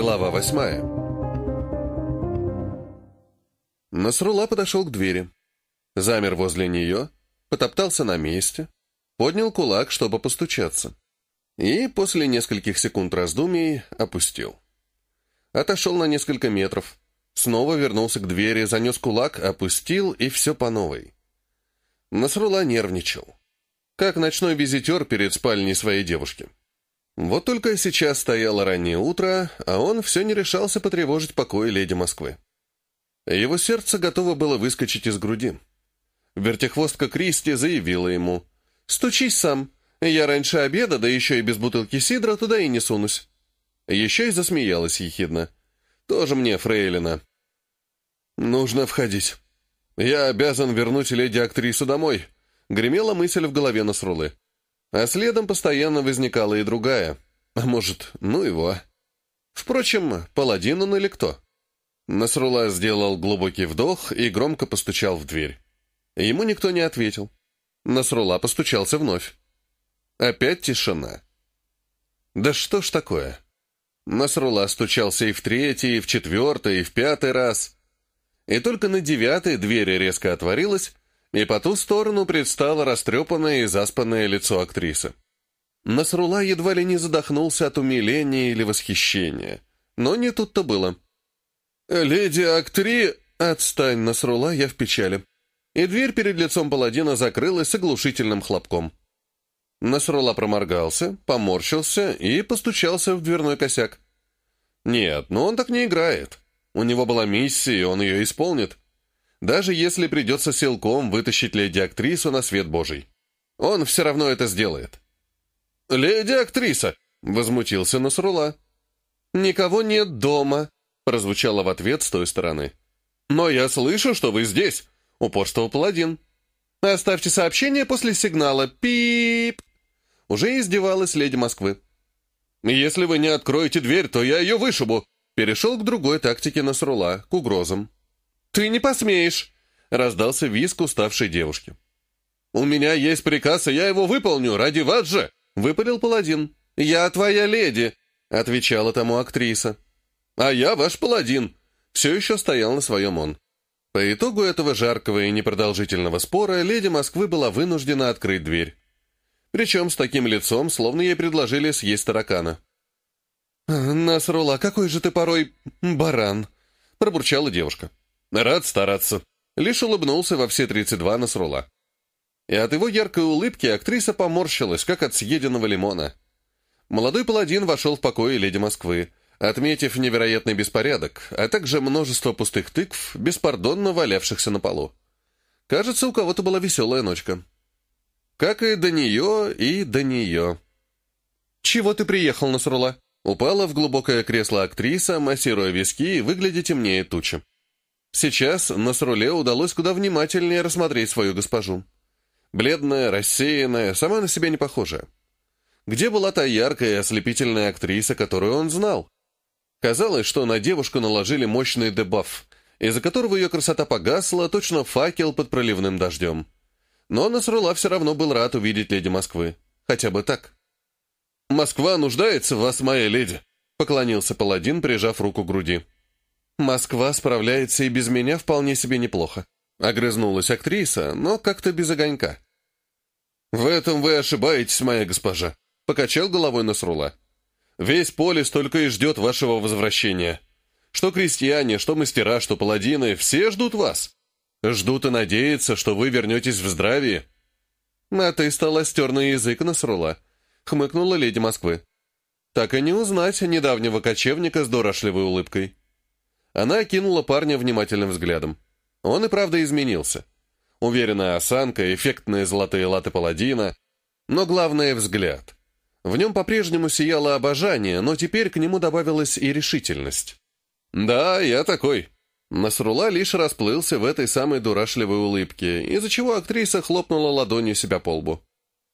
Глава восьмая. Насрула подошел к двери. Замер возле нее, потоптался на месте, поднял кулак, чтобы постучаться. И после нескольких секунд раздумий опустил. Отошел на несколько метров, снова вернулся к двери, занес кулак, опустил и все по новой. Насрула нервничал. Как ночной визитер перед спальней своей девушки. Вот только сейчас стояло раннее утро, а он все не решался потревожить покой леди Москвы. Его сердце готово было выскочить из груди. Вертихвостка Кристи заявила ему, «Стучись сам. Я раньше обеда, да еще и без бутылки сидра, туда и не сунусь». Еще и засмеялась ехидно. «Тоже мне, фрейлина». «Нужно входить. Я обязан вернуть леди-актрису домой», — гремела мысль в голове Насрулы. А следом постоянно возникала и другая. А может, ну его. Впрочем, паладин он или кто? Насрула сделал глубокий вдох и громко постучал в дверь. Ему никто не ответил. Насрула постучался вновь. Опять тишина. Да что ж такое? Насрула стучался и в третий, и в четвертый, и в пятый раз. И только на девятый дверь резко отворилась, и по ту сторону предстало растрепанное и заспанное лицо актрисы. Насрула едва ли не задохнулся от умиления или восхищения. Но не тут-то было. «Леди Актри...» «Отстань, Насрула, я в печали». И дверь перед лицом паладина закрылась с оглушительным хлопком. Насрула проморгался, поморщился и постучался в дверной косяк. «Нет, но он так не играет. У него была миссия, и он ее исполнит даже если придется силком вытащить леди-актрису на свет божий. Он все равно это сделает. «Леди-актриса!» — возмутился Насрула. «Никого нет дома», — прозвучало в ответ с той стороны. «Но я слышу, что вы здесь», — упорствовал паладин. «Оставьте сообщение после сигнала. Пип!» Уже издевалась леди Москвы. «Если вы не откроете дверь, то я ее вышибу», — перешел к другой тактике Насрула, к угрозам. «Ты не посмеешь!» — раздался виск уставшей девушки. «У меня есть приказ, и я его выполню, ради вас же!» — выпалил паладин. «Я твоя леди!» — отвечала тому актриса. «А я ваш паладин!» — все еще стоял на своем он. По итогу этого жаркого и непродолжительного спора леди Москвы была вынуждена открыть дверь. Причем с таким лицом, словно ей предложили съесть таракана. «Насрула, какой же ты порой баран!» — пробурчала девушка. Рад стараться. Лишь улыбнулся во все 32 Насрула. И от его яркой улыбки актриса поморщилась, как от съеденного лимона. Молодой паладин вошел в покои леди Москвы, отметив невероятный беспорядок, а также множество пустых тыкв, беспардонно валявшихся на полу. Кажется, у кого-то была веселая ночка. Как и до нее, и до нее. «Чего ты приехал, Насрула?» Упала в глубокое кресло актриса, массируя виски и выглядя темнее тучи. Сейчас Насруле удалось куда внимательнее рассмотреть свою госпожу. Бледная, рассеянная, сама на себя не похожая. Где была та яркая и ослепительная актриса, которую он знал? Казалось, что на девушку наложили мощный дебаф, из-за которого ее красота погасла, точно факел под проливным дождем. Но Насрула все равно был рад увидеть леди Москвы. Хотя бы так. «Москва нуждается в вас, моя леди», — поклонился паладин, прижав руку к груди. «Москва справляется и без меня вполне себе неплохо», — огрызнулась актриса, но как-то без огонька. «В этом вы ошибаетесь, моя госпожа», — покачал головой Насрула. «Весь полис только и ждет вашего возвращения. Что крестьяне, что мастера, что паладины, все ждут вас. Ждут и надеются, что вы вернетесь в здравии». «А ты стала стерный язык, Насрула», — хмыкнула леди Москвы. «Так и не узнать недавнего кочевника с дурашливой улыбкой». Она окинула парня внимательным взглядом. Он и правда изменился. Уверенная осанка, эффектные золотые латы паладина. Но главное — взгляд. В нем по-прежнему сияло обожание, но теперь к нему добавилась и решительность. «Да, я такой». Насрула лишь расплылся в этой самой дурашливой улыбке, из-за чего актриса хлопнула ладонью себя по лбу.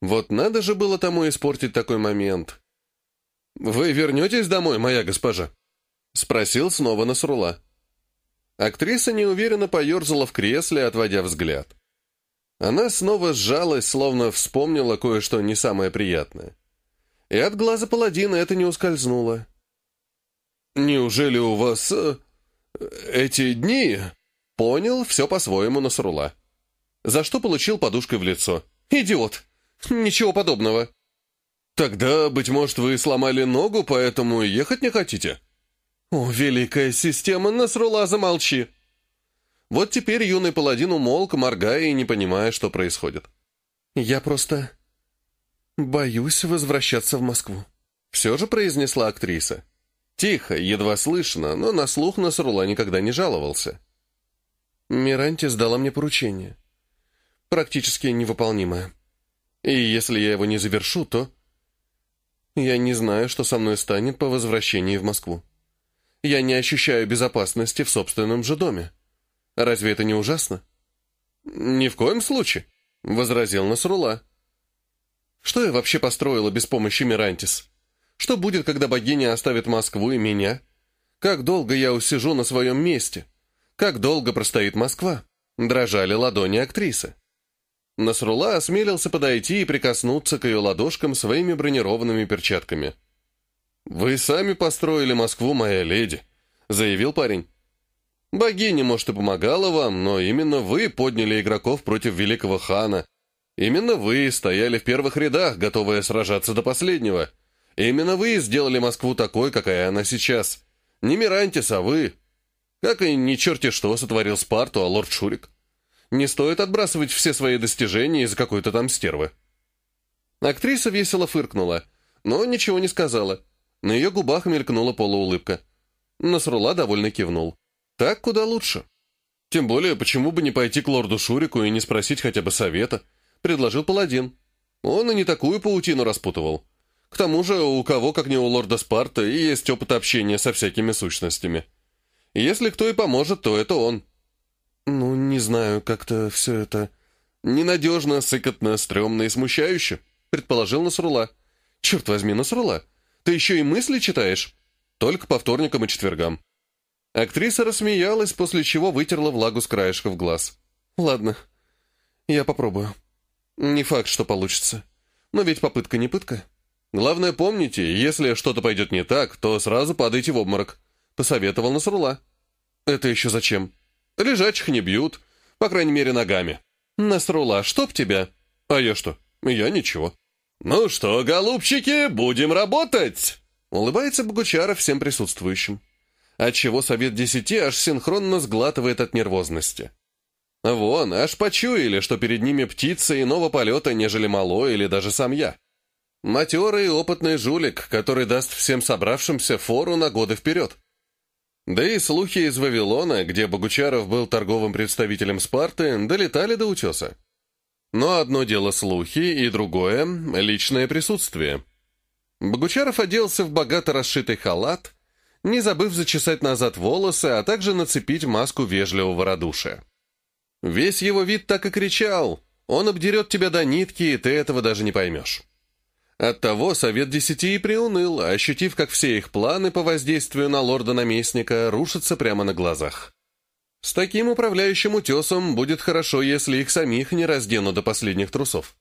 Вот надо же было тому испортить такой момент. «Вы вернетесь домой, моя госпожа?» Спросил снова Насрула. Актриса неуверенно поерзала в кресле, отводя взгляд. Она снова сжалась, словно вспомнила кое-что не самое приятное. И от глаза паладина это не ускользнуло. неужели у вас э, эти дни?» Понял все по-своему Насрула. За что получил подушкой в лицо. «Идиот! Ничего подобного!» «Тогда, быть может, вы сломали ногу, поэтому ехать не хотите?» «О, великая система, Насрула, замолчи!» Вот теперь юный паладин умолк, моргая и не понимая, что происходит. «Я просто боюсь возвращаться в Москву», — все же произнесла актриса. Тихо, едва слышно, но на слух Насрула никогда не жаловался. Миранти сдала мне поручение. Практически невыполнимое. И если я его не завершу, то... Я не знаю, что со мной станет по возвращении в Москву. Я не ощущаю безопасности в собственном же доме. Разве это не ужасно? Ни в коем случае, — возразил Насрула. Что я вообще построила без помощи Мирантис? Что будет, когда богиня оставит Москву и меня? Как долго я усижу на своем месте? Как долго простоит Москва? Дрожали ладони актрисы. Насрула осмелился подойти и прикоснуться к ее ладошкам своими бронированными перчатками. «Вы сами построили Москву, моя леди», — заявил парень. «Богиня, может, и помогала вам, но именно вы подняли игроков против великого хана. Именно вы стояли в первых рядах, готовые сражаться до последнего. Именно вы сделали Москву такой, какая она сейчас. Не Мирантис, а вы. Как и не черти что сотворил Спарту, а лорд Шурик. Не стоит отбрасывать все свои достижения из-за какой-то там стервы. Актриса весело фыркнула, но ничего не сказала. На ее губах мелькнула полуулыбка. Насрула довольно кивнул. Так куда лучше. Тем более, почему бы не пойти к лорду Шурику и не спросить хотя бы совета, предложил паладин. Он и не такую паутину распутывал. К тому же, у кого, как не у лорда Спарта, и есть опыт общения со всякими сущностями. Если кто и поможет, то это он. «Ну, не знаю, как-то все это...» «Ненадежно, сыкотно, стрёмно и смущающе», — предположил Насрула. «Черт возьми, Насрула, ты еще и мысли читаешь?» «Только по вторникам и четвергам». Актриса рассмеялась, после чего вытерла влагу с краешков глаз. «Ладно, я попробую. Не факт, что получится. Но ведь попытка не пытка. Главное, помните, если что-то пойдет не так, то сразу падайте в обморок», — посоветовал Насрула. «Это еще зачем?» Лежачих не бьют, по крайней мере, ногами. Насрула, чтоб тебя? А я что? Я ничего. Ну что, голубчики, будем работать? Улыбается Богучаров всем присутствующим. Отчего Совет Десяти аж синхронно сглатывает от нервозности. Вон, аж почуяли, что перед ними птица иного полета, нежели малой или даже сам я. Матерый и опытный жулик, который даст всем собравшимся фору на годы вперед. Да и слухи из Вавилона, где Богучаров был торговым представителем Спарты, долетали до утеса. Но одно дело слухи, и другое — личное присутствие. Богучаров оделся в богато расшитый халат, не забыв зачесать назад волосы, а также нацепить маску вежливого радушия. Весь его вид так и кричал «Он обдерет тебя до нитки, и ты этого даже не поймешь». Оттого Совет Десяти и приуныл, ощутив, как все их планы по воздействию на лорда-наместника рушатся прямо на глазах. С таким управляющим утесом будет хорошо, если их самих не разденут до последних трусов.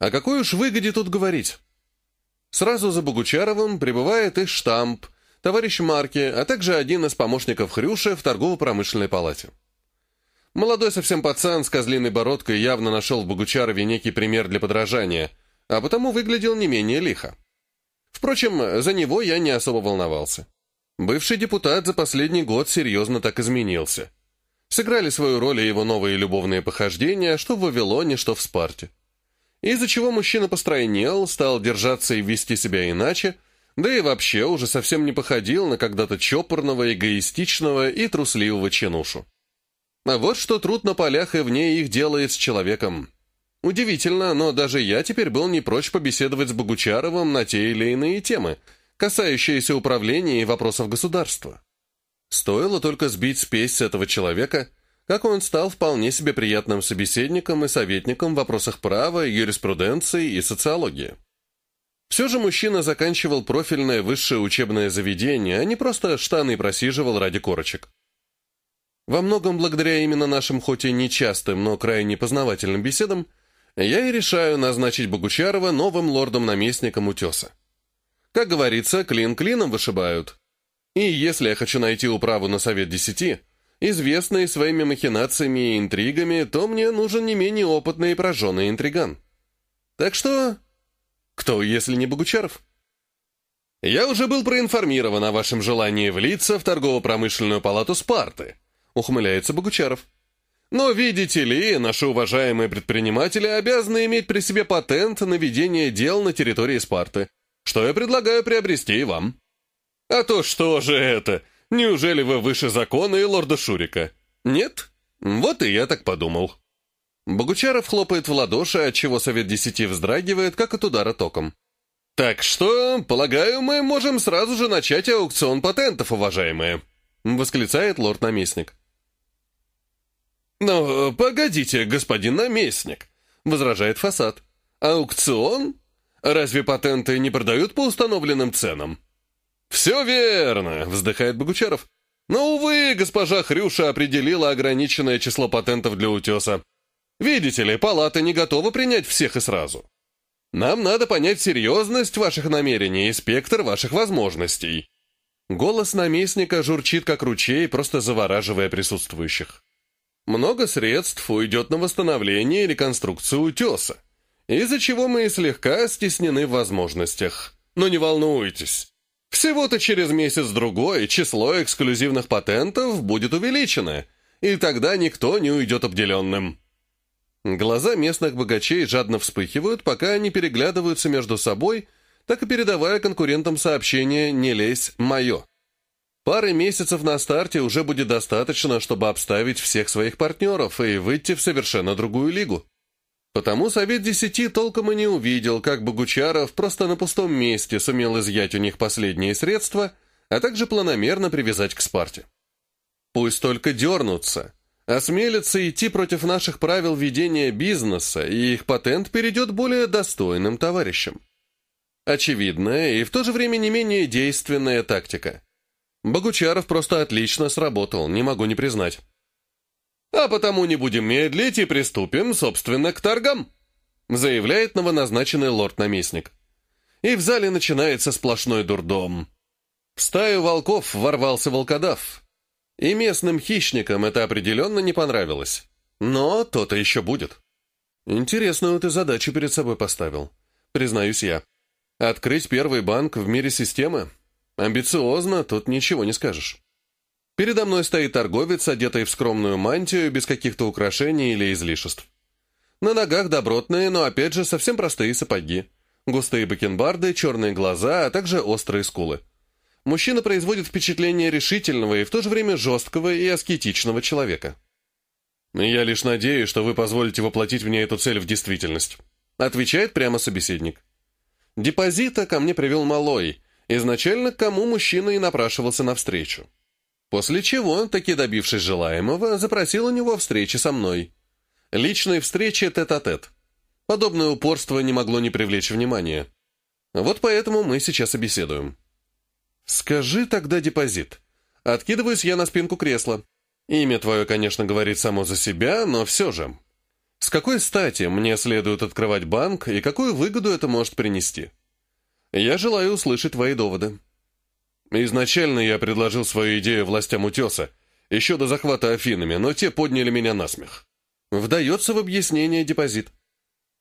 А какой уж выгоде тут говорить? Сразу за Богучаровым прибывает их штамп, товарищ Марки, а также один из помощников Хрюши в торгово-промышленной палате. Молодой совсем пацан с козлиной бородкой явно нашел в Богучарове некий пример для подражания – а потому выглядел не менее лихо. Впрочем, за него я не особо волновался. Бывший депутат за последний год серьезно так изменился. Сыграли свою роль и его новые любовные похождения, что в Вавилоне, что в Спарте. Из-за чего мужчина постройнел, стал держаться и вести себя иначе, да и вообще уже совсем не походил на когда-то чопорного, эгоистичного и трусливого чинушу. А вот что труд на полях и вне их делает с человеком. Удивительно, но даже я теперь был не прочь побеседовать с Богучаровым на те или иные темы, касающиеся управления и вопросов государства. Стоило только сбить спесь с этого человека, как он стал вполне себе приятным собеседником и советником в вопросах права, юриспруденции и социологии. Все же мужчина заканчивал профильное высшее учебное заведение, а не просто штаны просиживал ради корочек. Во многом благодаря именно нашим хоть и нечастым, но крайне познавательным беседам, я и решаю назначить Богучарова новым лордом-наместником Утеса. Как говорится, клин клином вышибают. И если я хочу найти управу на Совет Десяти, известный своими махинациями и интригами, то мне нужен не менее опытный и прожженный интриган. Так что... Кто, если не Богучаров? Я уже был проинформирован о вашем желании влиться в торгово-промышленную палату Спарты, ухмыляется Богучаров. Но, видите ли, наши уважаемые предприниматели обязаны иметь при себе патент на ведение дел на территории Спарты, что я предлагаю приобрести и вам. А то что же это? Неужели вы выше закона и лорда Шурика? Нет? Вот и я так подумал. Богучаров хлопает в ладоши, отчего Совет Десяти вздрагивает, как от удара током. «Так что, полагаю, мы можем сразу же начать аукцион патентов, уважаемые», — восклицает лорд-наместник. «Но погодите, господин наместник», — возражает фасад. «Аукцион? Разве патенты не продают по установленным ценам?» «Все верно», — вздыхает Богучаров. «Но, увы, госпожа Хрюша определила ограниченное число патентов для утеса. Видите ли, палата не готова принять всех и сразу. Нам надо понять серьезность ваших намерений и спектр ваших возможностей». Голос наместника журчит, как ручей, просто завораживая присутствующих. Много средств уйдет на восстановление и реконструкцию утеса, из-за чего мы слегка стеснены в возможностях. Но не волнуйтесь. Всего-то через месяц-другой число эксклюзивных патентов будет увеличено, и тогда никто не уйдет обделенным. Глаза местных богачей жадно вспыхивают, пока они переглядываются между собой, так и передавая конкурентам сообщение «Не лезь, мое». Пары месяцев на старте уже будет достаточно, чтобы обставить всех своих партнеров и выйти в совершенно другую лигу. Потому Совет Десяти толком и не увидел, как Богучаров просто на пустом месте сумел изъять у них последние средства, а также планомерно привязать к Спарте. Пусть только дернутся, осмелятся идти против наших правил ведения бизнеса, и их патент перейдет более достойным товарищам. Очевидная и в то же время не менее действенная тактика – Богучаров просто отлично сработал, не могу не признать. А потому не будем медлить и приступим, собственно, к торгам, заявляет новоназначенный лорд-наместник. И в зале начинается сплошной дурдом. В стаю волков ворвался волкодав. И местным хищникам это определенно не понравилось. Но то-то еще будет. Интересную ты задачу перед собой поставил, признаюсь я. Открыть первый банк в мире системы Амбициозно, тут ничего не скажешь. Передо мной стоит торговец, одетый в скромную мантию, без каких-то украшений или излишеств. На ногах добротные, но опять же совсем простые сапоги. Густые бакенбарды, черные глаза, а также острые скулы. Мужчина производит впечатление решительного и в то же время жесткого и аскетичного человека. «Я лишь надеюсь, что вы позволите воплотить мне эту цель в действительность», отвечает прямо собеседник. Депозита ко мне привел малой, Изначально к кому мужчина и напрашивался навстречу. После чего, таки добившись желаемого, запросил у него встречи со мной. Личные встречи тет-а-тет. -тет. Подобное упорство не могло не привлечь внимания. Вот поэтому мы сейчас и беседуем. «Скажи тогда депозит». Откидываюсь я на спинку кресла. Имя твое, конечно, говорит само за себя, но все же. С какой стати мне следует открывать банк и какую выгоду это может принести?» Я желаю услышать твои доводы. Изначально я предложил свою идею властям Утеса, еще до захвата Афинами, но те подняли меня на смех. Вдается в объяснение депозит.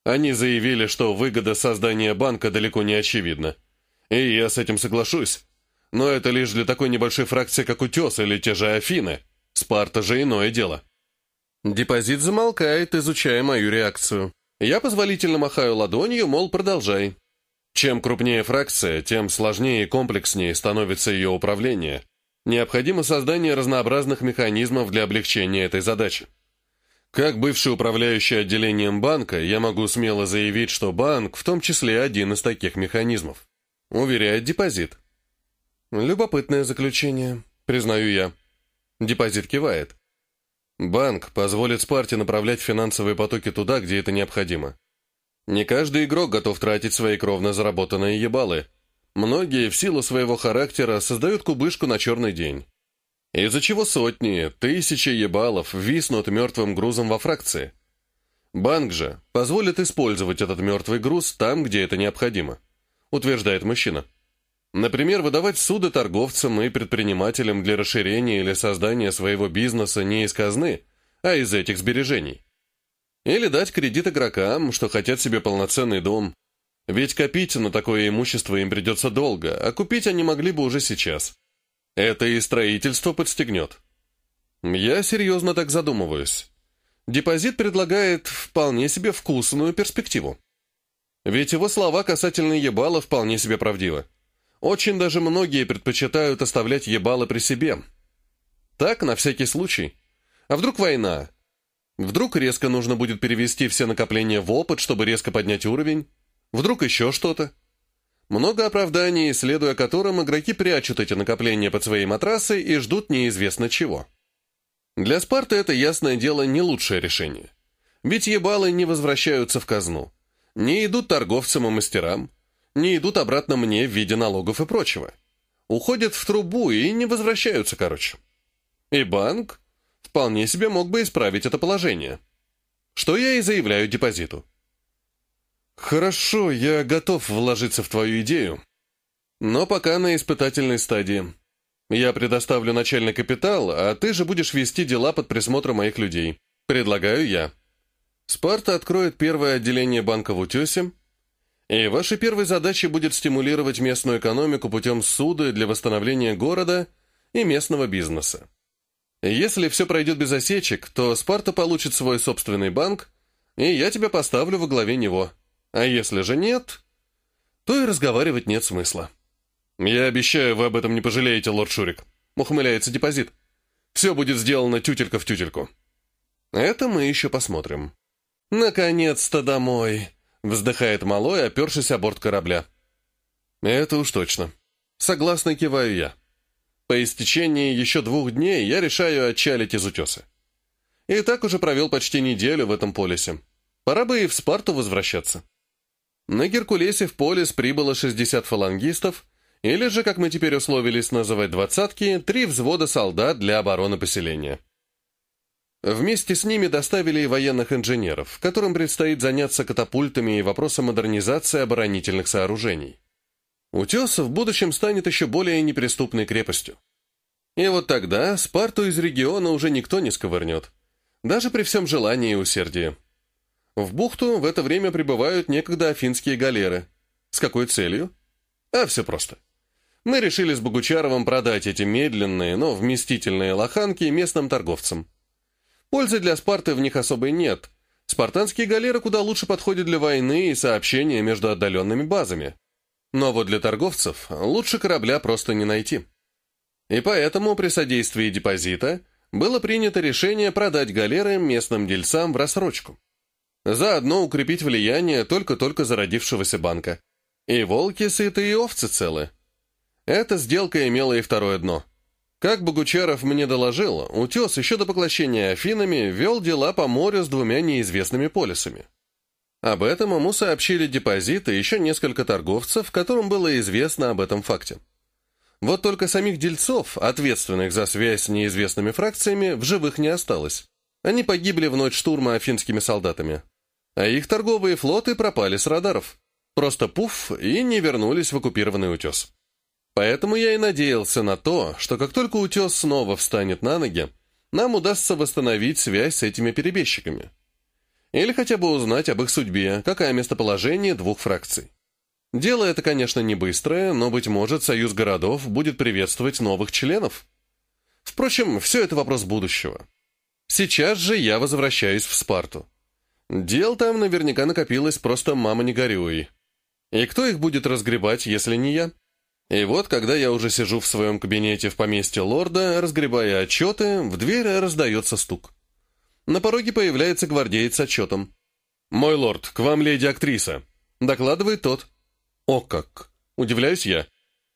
Они заявили, что выгода создания банка далеко не очевидна. И я с этим соглашусь. Но это лишь для такой небольшой фракции, как Утес или те же Афины. Спарта же иное дело. Депозит замолкает, изучая мою реакцию. Я позволительно махаю ладонью, мол, продолжай. Чем крупнее фракция, тем сложнее и комплекснее становится ее управление. Необходимо создание разнообразных механизмов для облегчения этой задачи. Как бывший управляющий отделением банка, я могу смело заявить, что банк в том числе один из таких механизмов. Уверяет депозит. Любопытное заключение, признаю я. Депозит кивает. Банк позволит Спарте направлять финансовые потоки туда, где это необходимо. Не каждый игрок готов тратить свои кровно заработанные ебалы. Многие в силу своего характера создают кубышку на черный день. Из-за чего сотни, тысячи ебалов виснут мертвым грузом во фракции. Банк же позволит использовать этот мертвый груз там, где это необходимо, утверждает мужчина. Например, выдавать суды торговцам и предпринимателям для расширения или создания своего бизнеса не из казны, а из этих сбережений. Или дать кредит игрокам, что хотят себе полноценный дом. Ведь копить на такое имущество им придется долго, а купить они могли бы уже сейчас. Это и строительство подстегнет. Я серьезно так задумываюсь. Депозит предлагает вполне себе вкусную перспективу. Ведь его слова касательно ебала вполне себе правдивы. Очень даже многие предпочитают оставлять ебало при себе. Так, на всякий случай. А вдруг война? Вдруг резко нужно будет перевести все накопления в опыт, чтобы резко поднять уровень? Вдруг еще что-то? Много оправданий, следуя которым игроки прячут эти накопления под свои матрасы и ждут неизвестно чего. Для Спарты это, ясное дело, не лучшее решение. Ведь ебалы не возвращаются в казну. Не идут торговцам и мастерам. Не идут обратно мне в виде налогов и прочего. Уходят в трубу и не возвращаются, короче. И банк вполне себе мог бы исправить это положение. Что я и заявляю депозиту. «Хорошо, я готов вложиться в твою идею. Но пока на испытательной стадии. Я предоставлю начальный капитал, а ты же будешь вести дела под присмотром моих людей. Предлагаю я. Спарта откроет первое отделение банка в Утесе, и вашей первой задачей будет стимулировать местную экономику путем суды для восстановления города и местного бизнеса. Если все пройдет без осечек, то Спарта получит свой собственный банк, и я тебя поставлю во главе него. А если же нет, то и разговаривать нет смысла. «Я обещаю, вы об этом не пожалеете, лорд Шурик», — ухмыляется депозит. «Все будет сделано тютелька в тютельку». Это мы еще посмотрим. «Наконец-то домой!» — вздыхает малой, опершись о борт корабля. «Это уж точно. Согласно киваю я. По истечении еще двух дней я решаю отчалить из утеса. И так уже провел почти неделю в этом полисе. Пора бы и в Спарту возвращаться». На Геркулесе в полис прибыло 60 фалангистов, или же, как мы теперь условились называть двадцатки, три взвода солдат для обороны поселения. Вместе с ними доставили и военных инженеров, которым предстоит заняться катапультами и вопросом модернизации оборонительных сооружений. Утес в будущем станет еще более неприступной крепостью. И вот тогда Спарту из региона уже никто не сковырнет, даже при всем желании и усердии. В бухту в это время прибывают некогда афинские галеры. С какой целью? А все просто. Мы решили с Богучаровым продать эти медленные, но вместительные лоханки местным торговцам. Пользы для Спарты в них особой нет. Спартанские галеры куда лучше подходят для войны и сообщения между отдаленными базами. Но вот для торговцев лучше корабля просто не найти. И поэтому при содействии депозита было принято решение продать галеры местным дельцам в рассрочку. Заодно укрепить влияние только-только зародившегося банка. И волки сыты, и овцы целы. Эта сделка имела и второе дно. Как Богучаров мне доложил, утес еще до поглощения Афинами вел дела по морю с двумя неизвестными полисами. Об этом ему сообщили депозиты еще несколько торговцев, которым было известно об этом факте. Вот только самих дельцов, ответственных за связь с неизвестными фракциями, в живых не осталось. Они погибли в ночь штурма афинскими солдатами а их торговые флоты пропали с радаров. Просто пуф, и не вернулись в оккупированный утес. Поэтому я и надеялся на то, что как только утес снова встанет на ноги, нам удастся восстановить связь с этими перебежчиками. Или хотя бы узнать об их судьбе, какое местоположение двух фракций. Дело это, конечно, не быстрое, но, быть может, союз городов будет приветствовать новых членов. Впрочем, все это вопрос будущего. Сейчас же я возвращаюсь в Спарту. Дел там наверняка накопилось, просто мама не горюй. И кто их будет разгребать, если не я? И вот, когда я уже сижу в своем кабинете в поместье лорда, разгребая отчеты, в дверь раздается стук. На пороге появляется гвардеец с отчетом. «Мой лорд, к вам леди-актриса», — докладывает тот. «О как!» — удивляюсь я.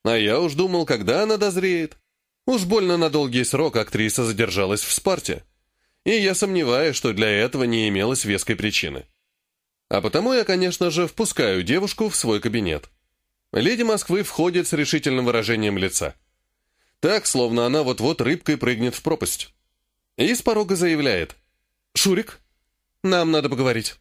А я уж думал, когда она дозреет. Уж больно на долгий срок актриса задержалась в Спарте и я сомневаюсь, что для этого не имелось веской причины. А потому я, конечно же, впускаю девушку в свой кабинет. Леди Москвы входит с решительным выражением лица. Так, словно она вот-вот рыбкой прыгнет в пропасть. И с порога заявляет. «Шурик, нам надо поговорить».